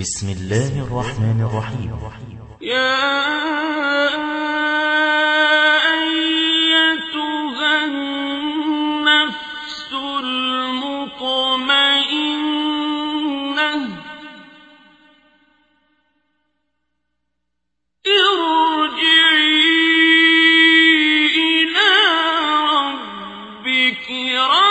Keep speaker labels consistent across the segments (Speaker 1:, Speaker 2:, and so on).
Speaker 1: بسم الله الرحمن الرحيم.
Speaker 2: يا أيتها النفس المطمئنة ارجعي إلى ربك راضية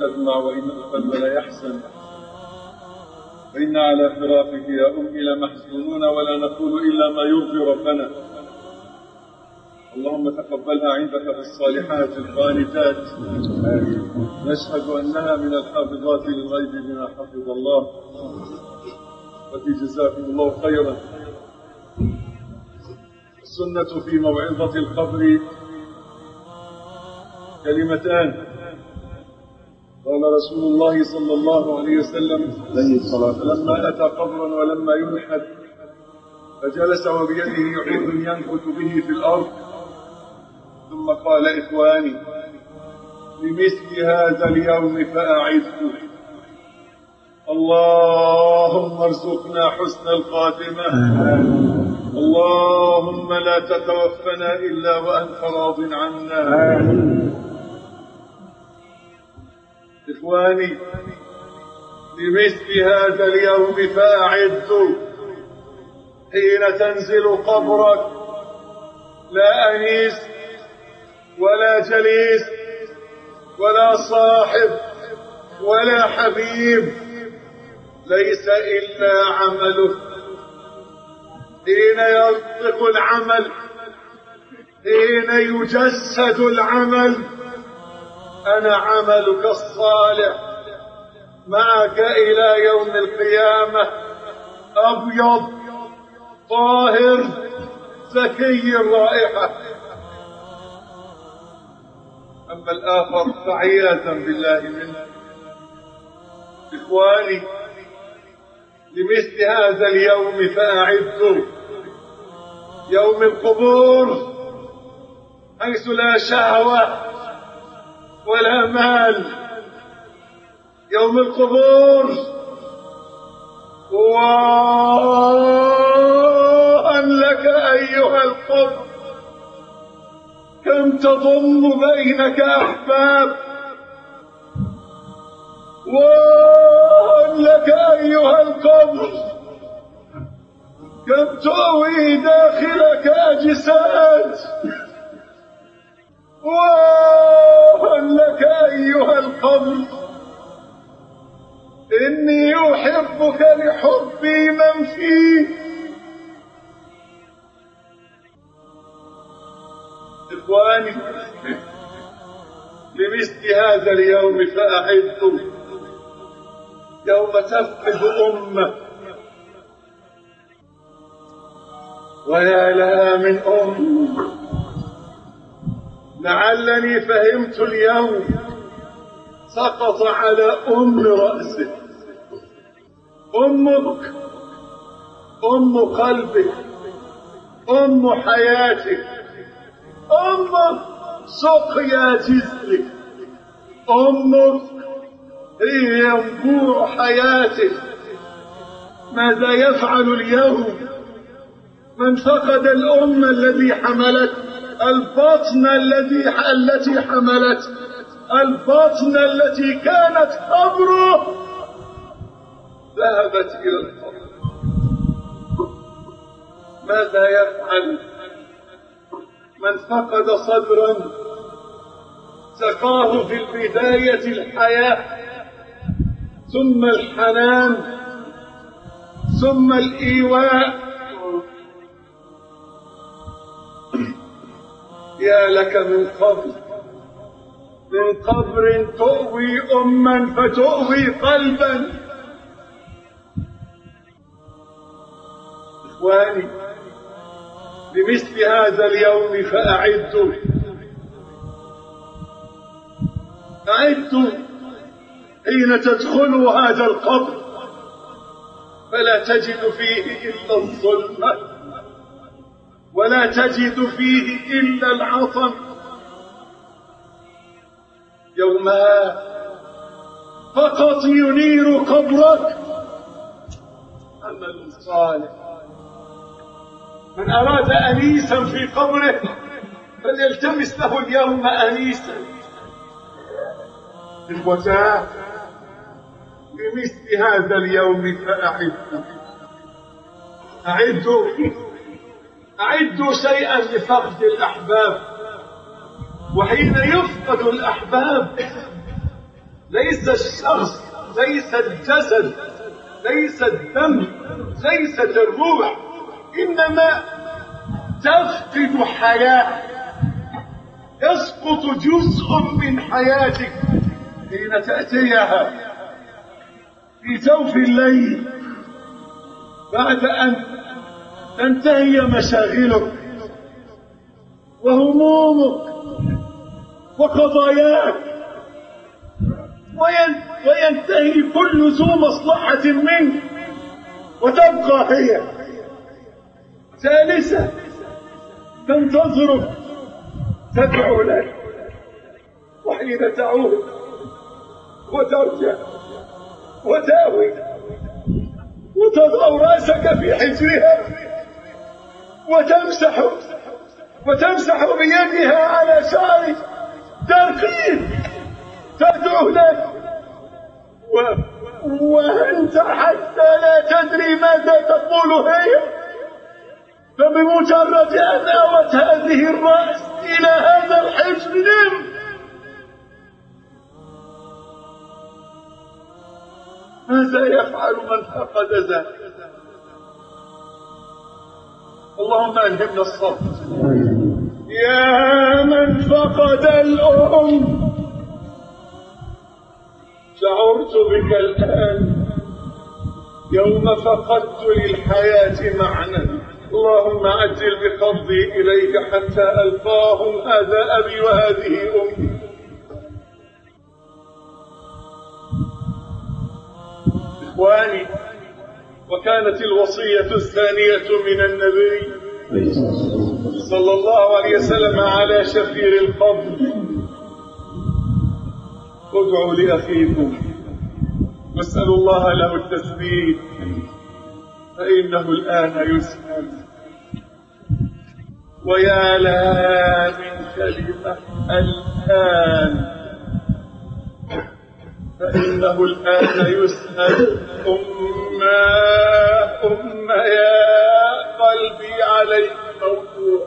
Speaker 3: لتدمع وإن القلب ليحزن وإن على فراقك يا أمي لمحزونون ولا نقول إلا ما يرضي ربنا. اللهم تقبلها عندك بالصالحات القانتات. نشهد أنها من الحافظات للغيب بما حفظ الله. وفي جزاكم الله خيرا. السنة في موعظة القبر. كلمتان. قال رسول الله صلى الله عليه وسلم لما أتى قبرا ولما ينحت فجلس وبيده يعيد ينكت به في الأرض. ثم قال إخواني لمثل هذا اليوم فأعدت اللهم ارزقنا حسن الخاتمة. اللهم لا تتوفنا إلا وأنت راض عنا. إخواني لمثل هذا اليوم فأعدوا حين تنزل قبرك. لا أنيس ولا جليس ولا صاحب ولا حبيب ليس إلا عملك حين ينطق العمل حين يجسد العمل أنا عملك الصالح. معك إلى يوم القيامة. أبيض طاهر زكي الرائحة أما الآخر فعياذا بالله منه. إخواني لمثل هذا اليوم فأعدوا يوم القبور حيث لا شهوة ولا مال يوم القبور. وأن لك أيها القبر. كم تضم بينك أحباب. وأن لك أيها القبر. كم تؤوي داخلك أجساد. وهل إخواني لمثل هذا اليوم فأعدوا يوم تفقد أمة. ويا لها من أم. لعلني فهمت اليوم سقط على أم رأسه أمك أم قلبك أم حياتك أمك سقيا جسمك أمك هي ينبوع حياتك. ماذا يفعل اليوم؟ من فقد الأم الذي حملت البطن الذي التي حملت البطن التي كانت قبره ذهبت إلى القبر ماذا يفعل؟ من فقد صدرا سقاه في البداية الحياة ثم الحنان ثم الإيواء. يا لك من قبر من قبر تؤوي أما فتؤوي قلبا. إخواني لمثل هذا اليوم فأعدوا أعدوا حين تدخلوا هذا القبر. فلا تجد فيه إلا الظلمة. ولا تجد فيه إلا العطم يوما فقط ينير قبرك. عمل صالح. من أراد أنيسا في قبره فليلتمس له اليوم أنيسا. إخوتاه بمثل هذا اليوم فأعدوا أعدوا أعدوا شيئا لفقد الأحباب. وحين يفقد الأحباب ليس الشخص ليس الجسد ليس الدم ليست الروح. إنما تفقد حياة. يسقط جزء من حياتك حين تأتيها. في جوف الليل بعد أن تنتهي مشاغلك وهمومك وقضاياك. وينتهي كل ذو مصلحة منك وتبقى هي. جالسة تنتظرك تدعو لك وحين تعود وترجع وتاوي وتضع رأسك في حجرها وتمسح وتمسح بيدها على شعرك ترقيك تدعو لك و... وأنت حتى لا تدري ماذا تقول هي. فبمجرد أن أوت هذه الرأس إلى هذا الحجر نم. ماذا يفعل من فقد ذلك اللهم ألهمنا الصبر. يا من فقد الأم. شعرت بك الآن يوم فقدت للحياة معنى. اللهم عجل بقبضي إليك حتى ألقاهم هذا أبي وهذه أمي. إخواني وكانت الوصية الثانية من النبي صلى الله عليه وسلم على شفير القبر. ادعوا لأخيكم. واسألوا الله له التثبيت فإنه الآن يسأل. ويا لا من كلمة الآن. فإنه الآن يسأل. أما أما يا قلبي عليك موضوع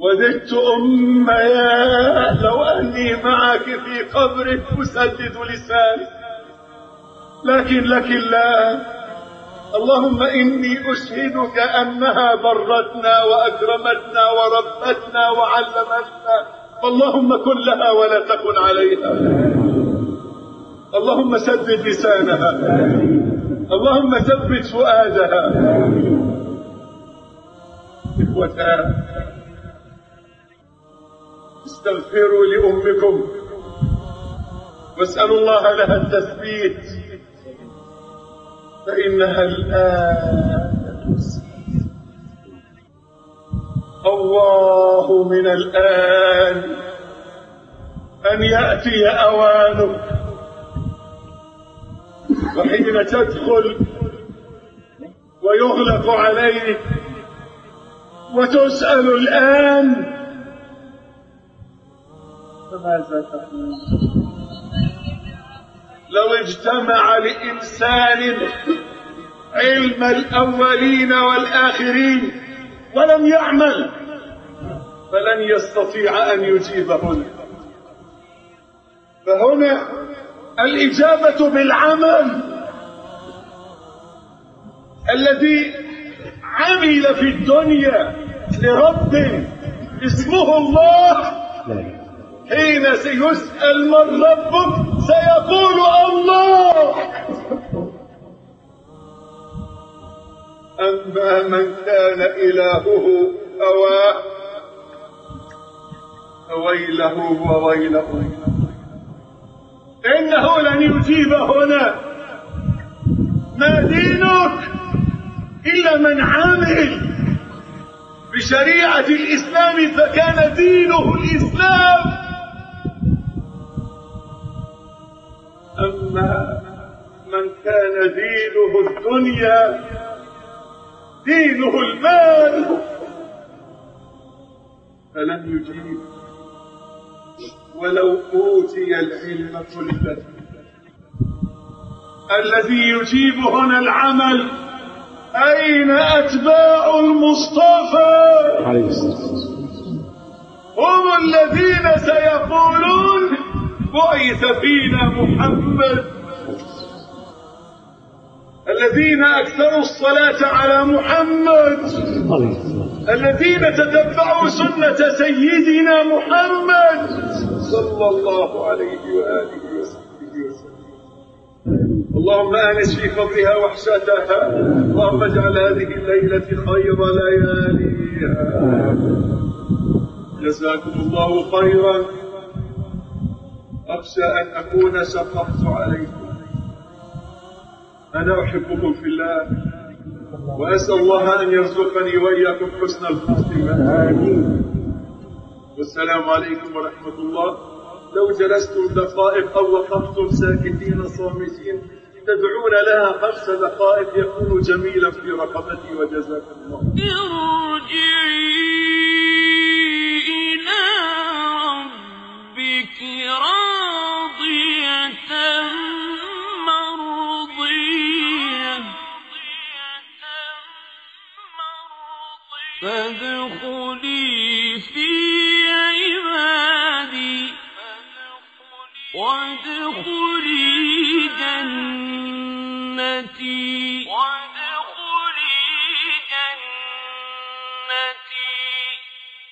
Speaker 3: وددت أم يا لو أني معك في قبرك أسدد لساني. لكن لك الله. اللهم إني أشهدك أنها برتنا وأكرمتنا وربتنا وعلمتنا. اللهم كن لها ولا تكن عليها. اللهم سدد لسانها. اللهم ثبت فؤادها. إخوتان استغفروا لأمكم. واسألوا الله لها التثبيت. فإنها الآن الله من الآن أن يأتي أوانك وحين تدخل ويغلق عليك وتسأل الآن فماذا تقول؟ لو اجتمع لإنسان علم الأولين والآخرين ولم يعمل فلن يستطيع أن يجيبهن. فهنا الإجابة بالعمل الذي عمل في الدنيا لرب اسمه الله. حين سيسأل من ربك سيقول الله. أما من كان إلهه هواه ويله وويله. إنه لن يجيب هنا. ما دينك إلا من عمل بشريعة الإسلام فكان أما من كان دينه الدنيا دينه المال. فلم يجيب؟ ولو أوتي العلم كله الذي يجيب هنا العمل أين أتباع المصطفى؟ هم الذين سيقولون بعث فينا محمد الذين أكثروا الصلاة على محمد. الذين تتبعوا سنة سيدنا محمد صلى الله عليه وآله وسلم. اللهم آنس في قبرها وحشتها اللهم اجعل هذه الليلة خير لياليها. جزاكم الله خيرا. أخشى أن أكون شققت عليكم. أنا أحبكم في الله. وأسأل الله أن يرزقني وإياكم حسن الخاتمة آمين. والسلام عليكم ورحمة الله. لو جلستم دقائق أو وقفتم ساكتين صامتين تدعون لها خمس دقائق يكون جميلا في رقبتي وجزاكم الله.
Speaker 2: ارجعي إلى ربك راضية